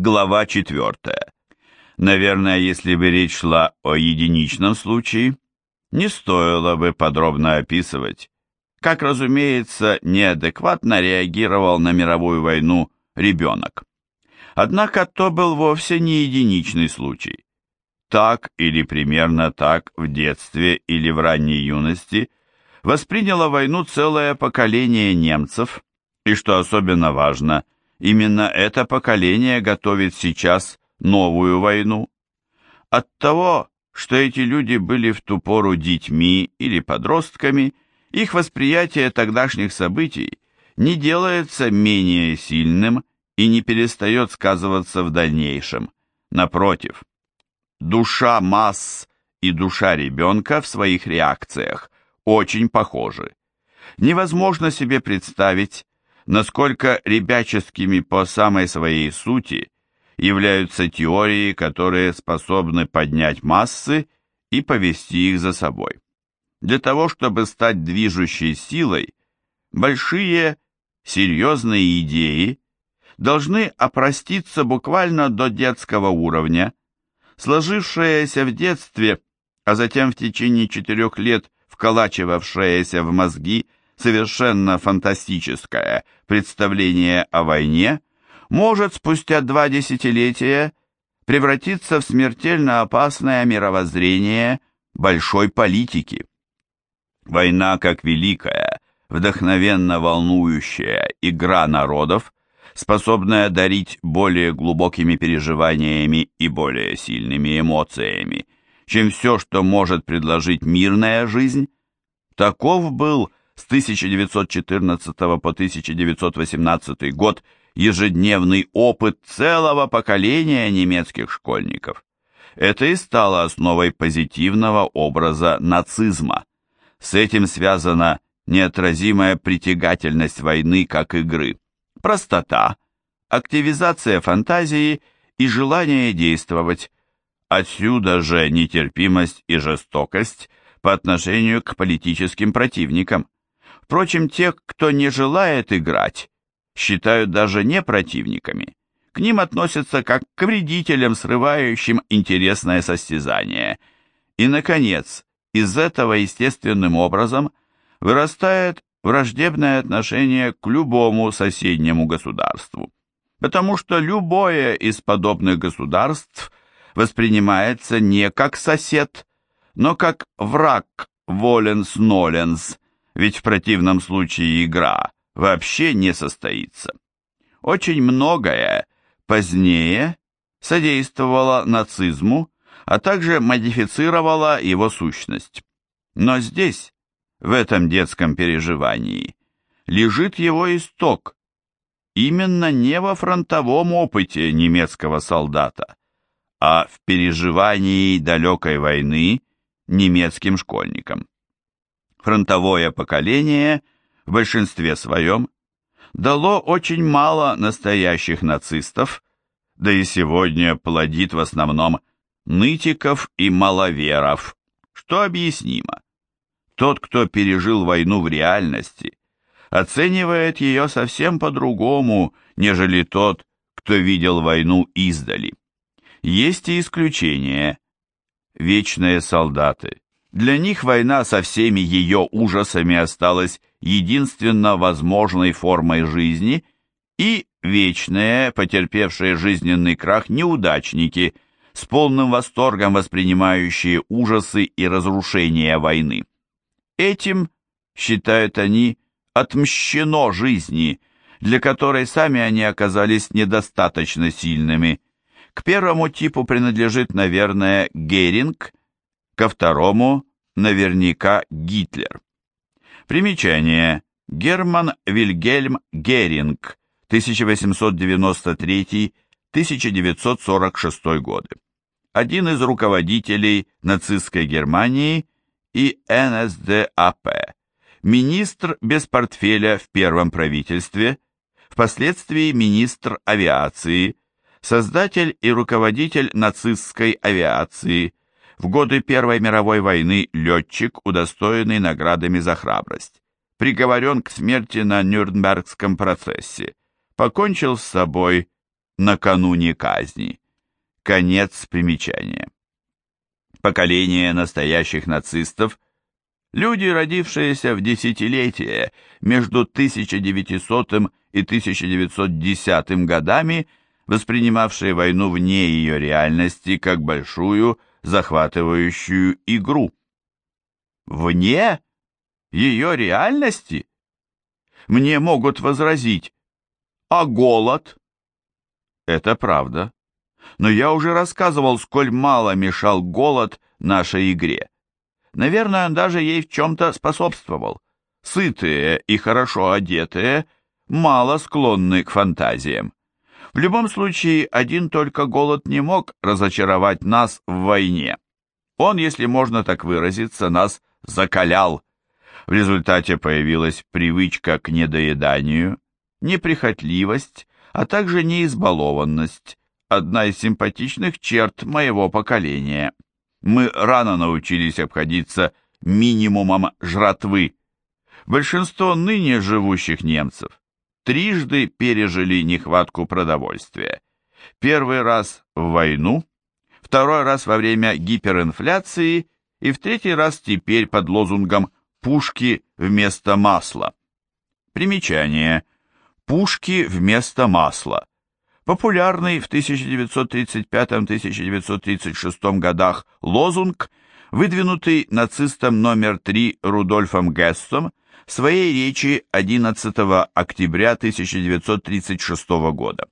Глава 4. Наверное, если бы речь шла о единичном случае, не стоило бы подробно описывать, как, разумеется, неадекватно реагировал на мировую войну ребенок. Однако то был вовсе не единичный случай. Так или примерно так в детстве или в ранней юности восприняло войну целое поколение немцев, и, что особенно важно, именно это поколение готовит сейчас новую войну. От того, что эти люди были в ту пору детьми или подростками, их восприятие тогдашних событий не делается менее сильным и не перестает сказываться в дальнейшем. Напротив, душа масс и душа ребенка в своих реакциях очень похожи. Невозможно себе представить, насколько ребяческими по самой своей сути являются теории, которые способны поднять массы и повести их за собой. Для того, чтобы стать движущей силой, большие, серьезные идеи должны опроститься буквально до детского уровня, сложившееся в детстве, а затем в течение четырех лет вколачивавшееся в мозги совершенно фантастическое представление о войне может спустя два десятилетия превратиться в смертельно опасное мировоззрение большой политики. Война как великая, вдохновенно волнующая игра народов, способная дарить более глубокими переживаниями и более сильными эмоциями, чем все, что может предложить мирная жизнь, таков был с 1914 по 1918 год ежедневный опыт целого поколения немецких школьников. Это и стало основой позитивного образа нацизма. С этим связана неотразимая притягательность войны как игры, простота, активизация фантазии и желание действовать. Отсюда же нетерпимость и жестокость по отношению к политическим противникам. Впрочем, тех, кто не желает играть, считают даже не противниками. К ним относятся как к вредителям, срывающим интересное состязание. И, наконец, из этого естественным образом вырастает враждебное отношение к любому соседнему государству, потому что любое из подобных государств воспринимается не как сосед, но как враг воленс-ноленс, ведь в противном случае игра вообще не состоится. Очень многое позднее содействовало нацизму, а также модифицировало его сущность. Но здесь, в этом детском переживании, лежит его исток, именно не во фронтовом опыте немецкого солдата, а в переживании далекой войны немецким школьникам фронтовое поколение в большинстве своем дало очень мало настоящих нацистов, да и сегодня плодит в основном нытиков и маловеров, что объяснимо. Тот, кто пережил войну в реальности, оценивает ее совсем по-другому, нежели тот, кто видел войну издали. Есть и исключения. Вечные солдаты, для них война со всеми ее ужасами осталась единственно возможной формой жизни, и вечные, потерпевшие жизненный крах неудачники, с полным восторгом воспринимающие ужасы и разрушения войны. Этим, считают они, отмщено жизни, для которой сами они оказались недостаточно сильными. К первому типу принадлежит, наверное, Геринг, ко второму наверняка Гитлер. Примечание. Герман Вильгельм Геринг, 1893-1946 годы. Один из руководителей нацистской Германии и НСДАП. Министр без портфеля в первом правительстве, впоследствии министр авиации, создатель и руководитель нацистской авиации, в годы Первой мировой войны летчик, удостоенный наградами за храбрость. Приговорен к смерти на Нюрнбергском процессе. Покончил с собой накануне казни. Конец примечания. Поколение настоящих нацистов – Люди, родившиеся в десятилетие между 1900 и 1910 годами, воспринимавшие войну вне ее реальности как большую захватывающую игру. Вне ее реальности? Мне могут возразить, а голод? Это правда. Но я уже рассказывал, сколь мало мешал голод нашей игре. Наверное, он даже ей в чем-то способствовал. Сытые и хорошо одетые мало склонны к фантазиям. В любом случае, один только голод не мог разочаровать нас в войне. Он, если можно так выразиться, нас закалял. В результате появилась привычка к недоеданию, неприхотливость, а также неизбалованность, одна из симпатичных черт моего поколения – мы рано научились обходиться минимумом жратвы. Большинство ныне живущих немцев трижды пережили нехватку продовольствия. Первый раз в войну, второй раз во время гиперинфляции и в третий раз теперь под лозунгом «пушки вместо масла». Примечание. Пушки вместо масла популярный в 1935-1936 годах лозунг, выдвинутый нацистом номер 3 Рудольфом Гессом в своей речи 11 октября 1936 года.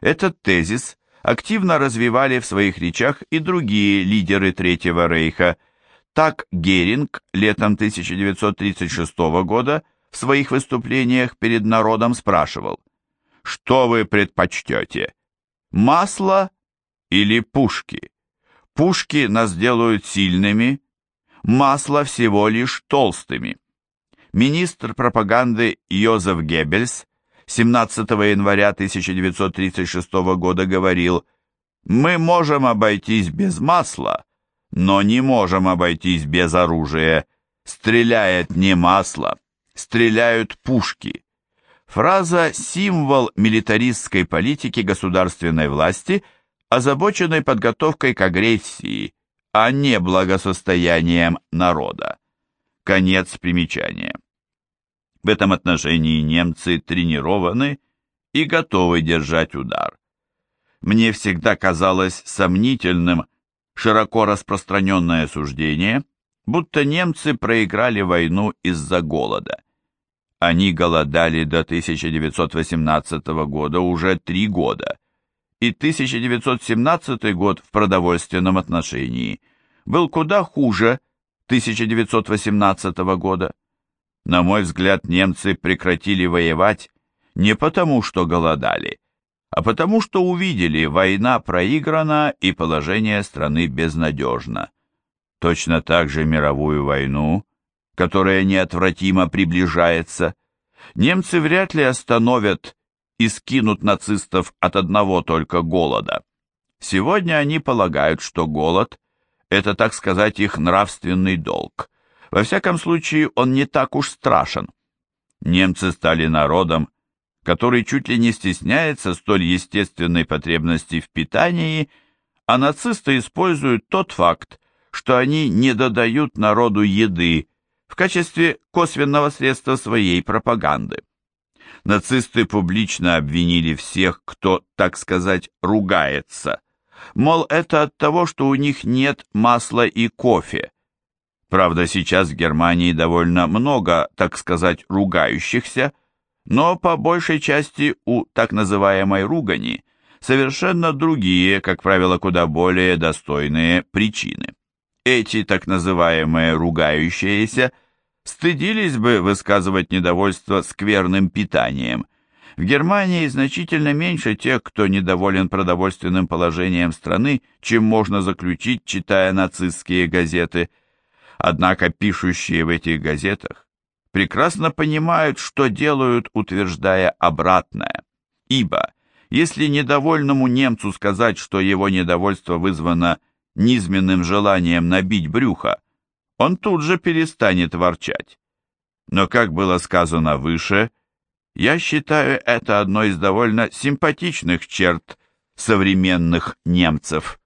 Этот тезис активно развивали в своих речах и другие лидеры Третьего Рейха. Так Геринг летом 1936 года в своих выступлениях перед народом спрашивал, что вы предпочтете? Масло или пушки? Пушки нас делают сильными, масло всего лишь толстыми. Министр пропаганды Йозеф Геббельс 17 января 1936 года говорил, «Мы можем обойтись без масла, но не можем обойтись без оружия. Стреляет не масло, стреляют пушки. Фраза «символ милитаристской политики государственной власти», озабоченной подготовкой к агрессии, а не благосостоянием народа. Конец примечания. В этом отношении немцы тренированы и готовы держать удар. Мне всегда казалось сомнительным широко распространенное суждение, будто немцы проиграли войну из-за голода. Они голодали до 1918 года уже три года, и 1917 год в продовольственном отношении был куда хуже 1918 года. На мой взгляд, немцы прекратили воевать не потому, что голодали, а потому, что увидели, война проиграна и положение страны безнадежно. Точно так же мировую войну которая неотвратимо приближается, немцы вряд ли остановят и скинут нацистов от одного только голода. Сегодня они полагают, что голод – это, так сказать, их нравственный долг. Во всяком случае, он не так уж страшен. Немцы стали народом, который чуть ли не стесняется столь естественной потребности в питании, а нацисты используют тот факт, что они не додают народу еды, в качестве косвенного средства своей пропаганды. Нацисты публично обвинили всех, кто, так сказать, ругается. Мол, это от того, что у них нет масла и кофе. Правда, сейчас в Германии довольно много, так сказать, ругающихся, но по большей части у так называемой ругани совершенно другие, как правило, куда более достойные причины. Эти так называемые ругающиеся стыдились бы высказывать недовольство скверным питанием. В Германии значительно меньше тех, кто недоволен продовольственным положением страны, чем можно заключить, читая нацистские газеты. Однако пишущие в этих газетах прекрасно понимают, что делают, утверждая обратное. Ибо, если недовольному немцу сказать, что его недовольство вызвано низменным желанием набить брюхо, он тут же перестанет ворчать. Но, как было сказано выше, я считаю это одной из довольно симпатичных черт современных немцев.